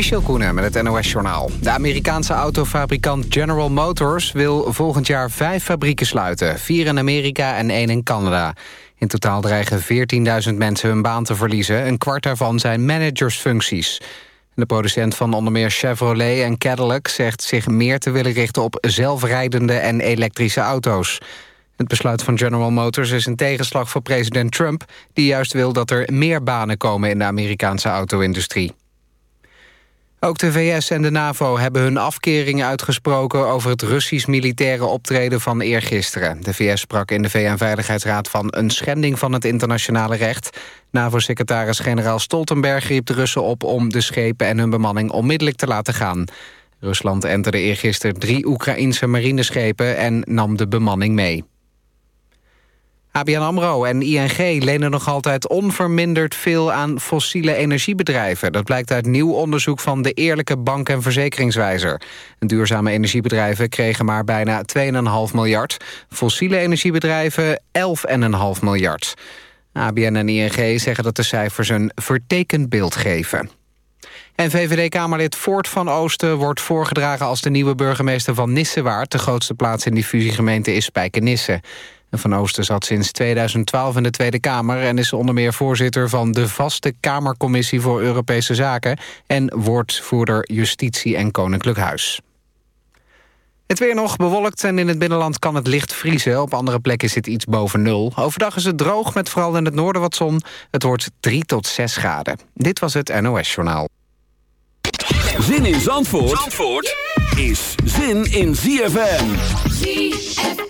Michel Koenen met het NOS-journaal. De Amerikaanse autofabrikant General Motors wil volgend jaar vijf fabrieken sluiten. Vier in Amerika en één in Canada. In totaal dreigen 14.000 mensen hun baan te verliezen. Een kwart daarvan zijn managersfuncties. De producent van onder meer Chevrolet en Cadillac... zegt zich meer te willen richten op zelfrijdende en elektrische auto's. Het besluit van General Motors is een tegenslag voor president Trump... die juist wil dat er meer banen komen in de Amerikaanse auto-industrie. Ook de VS en de NAVO hebben hun afkeringen uitgesproken... over het Russisch militaire optreden van eergisteren. De VS sprak in de VN-veiligheidsraad van een schending van het internationale recht. NAVO-secretaris-generaal Stoltenberg riep de Russen op... om de schepen en hun bemanning onmiddellijk te laten gaan. Rusland enterde eergisteren drie Oekraïnse marineschepen... en nam de bemanning mee. ABN AMRO en ING lenen nog altijd onverminderd veel aan fossiele energiebedrijven. Dat blijkt uit nieuw onderzoek van de Eerlijke Bank- en Verzekeringswijzer. Duurzame energiebedrijven kregen maar bijna 2,5 miljard. Fossiele energiebedrijven 11,5 miljard. ABN en ING zeggen dat de cijfers een vertekend beeld geven. En VVD-Kamerlid Voort van Oosten wordt voorgedragen als de nieuwe burgemeester van Nissewaard. De grootste plaats in die fusiegemeente is Spijkenisse. Van Oosten zat sinds 2012 in de Tweede Kamer... en is onder meer voorzitter van de vaste Kamercommissie voor Europese Zaken... en woordvoerder Justitie en Koninklijk Huis. Het weer nog bewolkt en in het binnenland kan het licht vriezen. Op andere plekken het iets boven nul. Overdag is het droog met vooral in het noorden wat zon. Het wordt 3 tot 6 graden. Dit was het NOS Journaal. Zin in Zandvoort, Zandvoort is zin in ZFM. ZFM.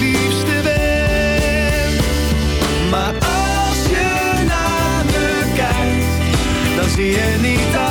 zie je niet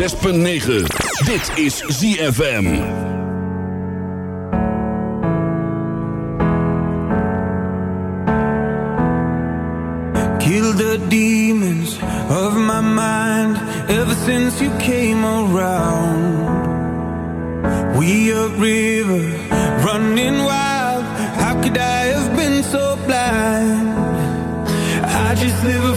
106.9. Dit is ZFM. Kill the demons of my mind ever since you came around. We a river running wild. How could I have been so blind? I just live a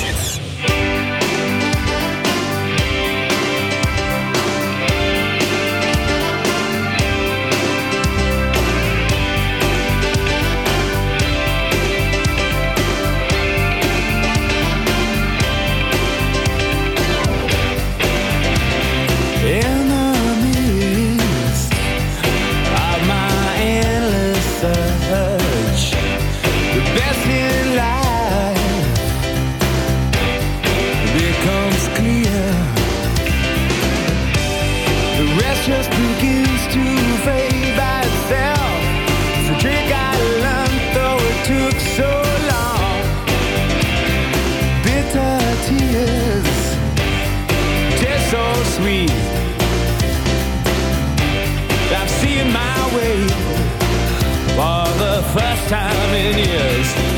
sweet. I'm seeing my way for the first time in years.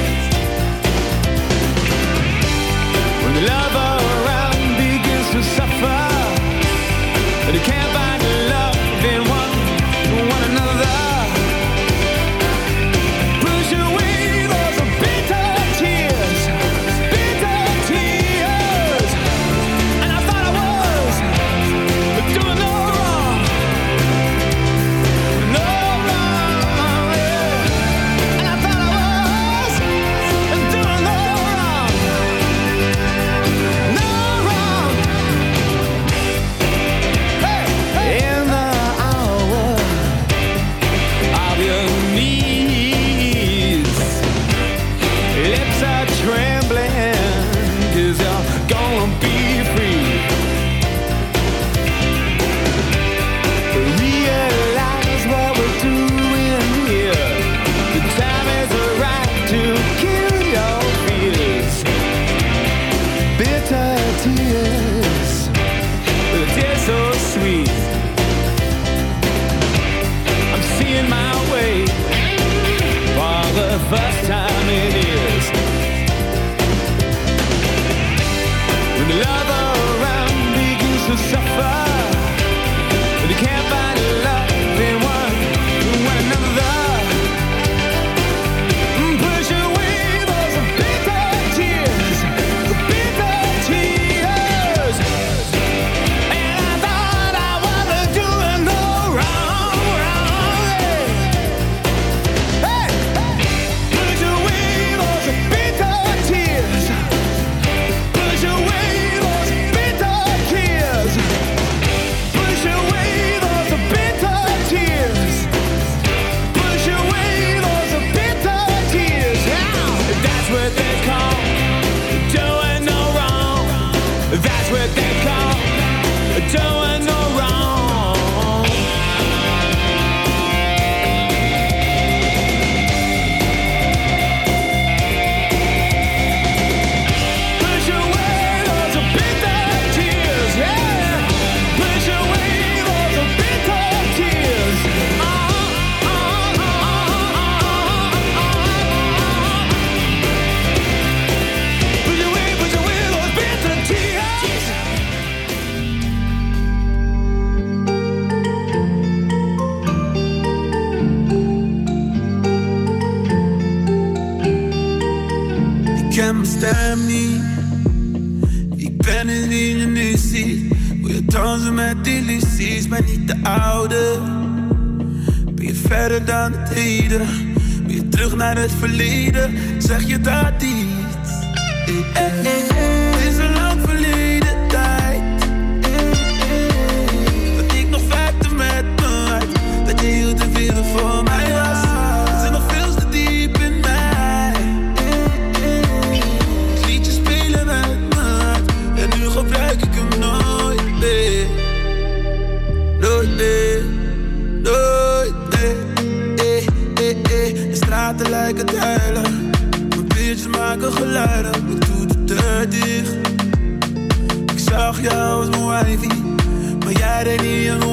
Friday, me and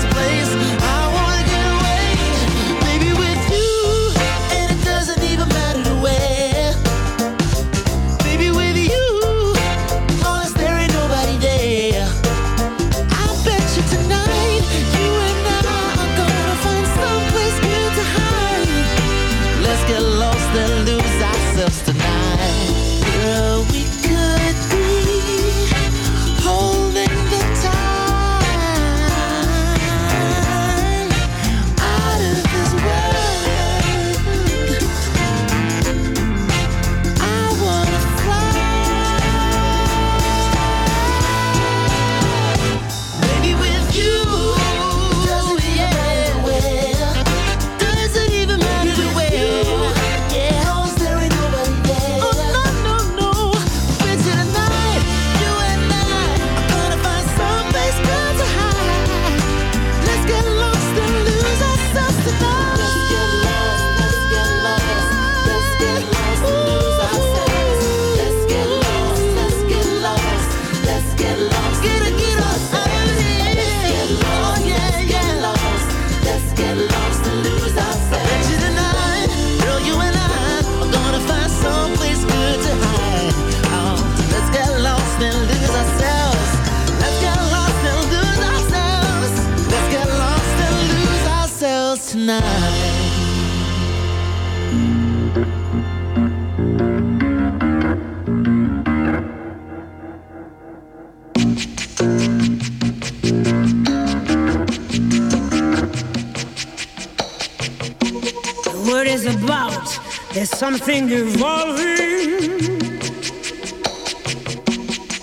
something evolving.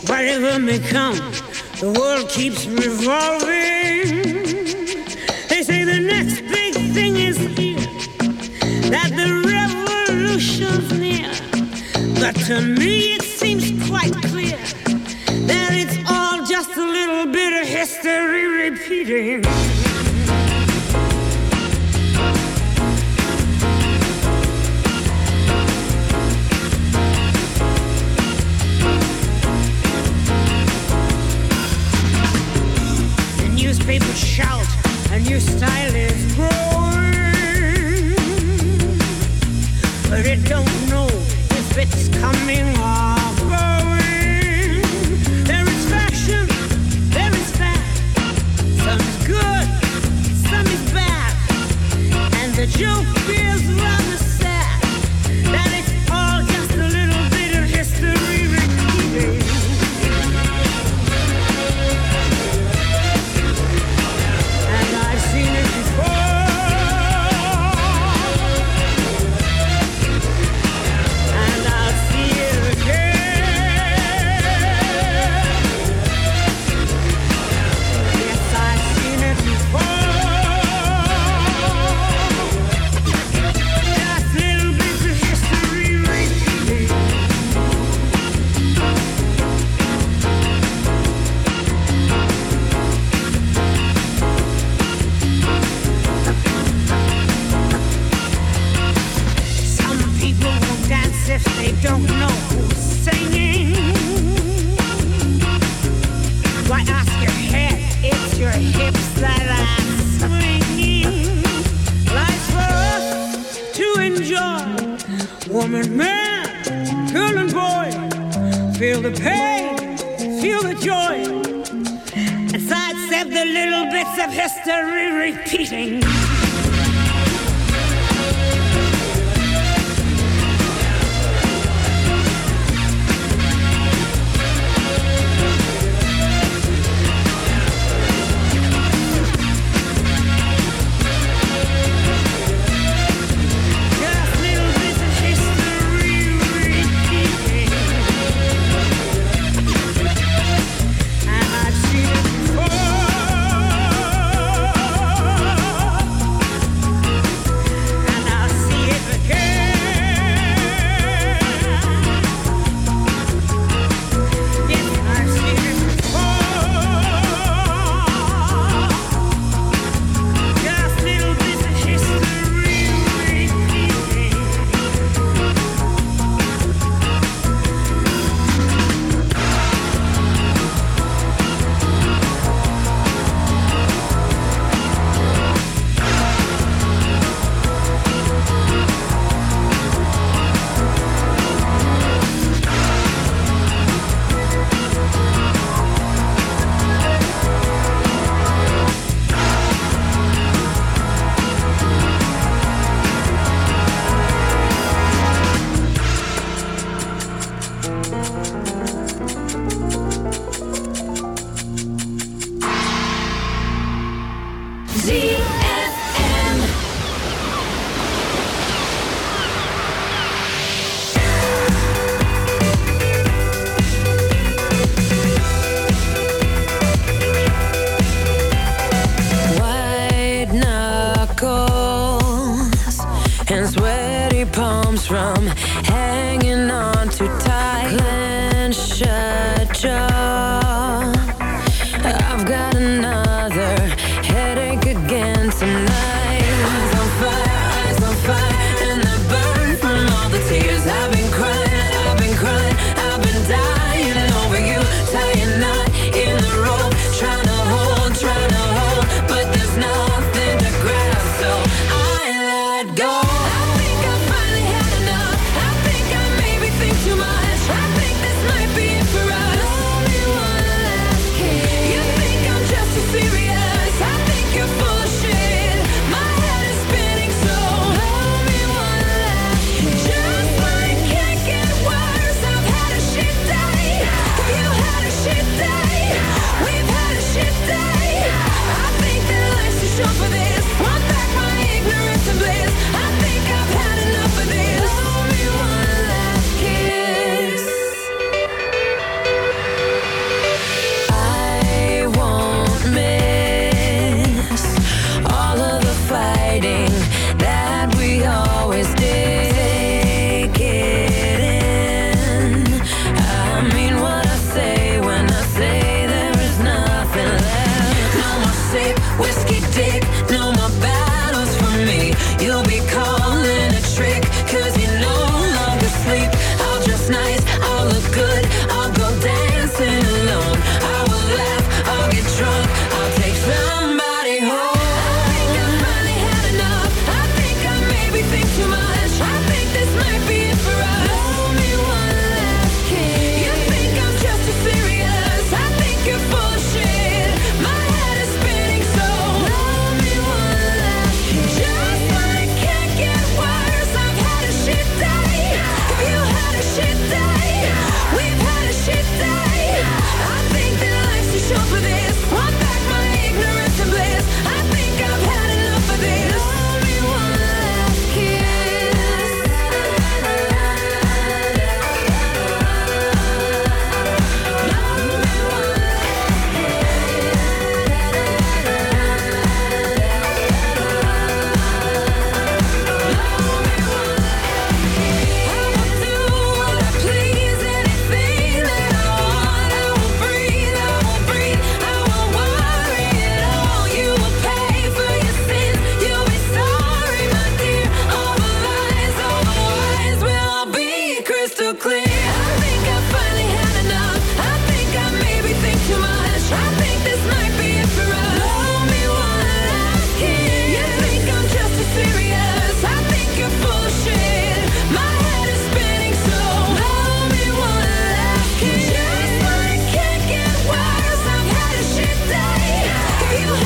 Whatever may come, the world keeps revolving. To me, it seems quite clear that it's all just a little bit of history repeating. The newspapers shout, "A new style.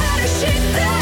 You had a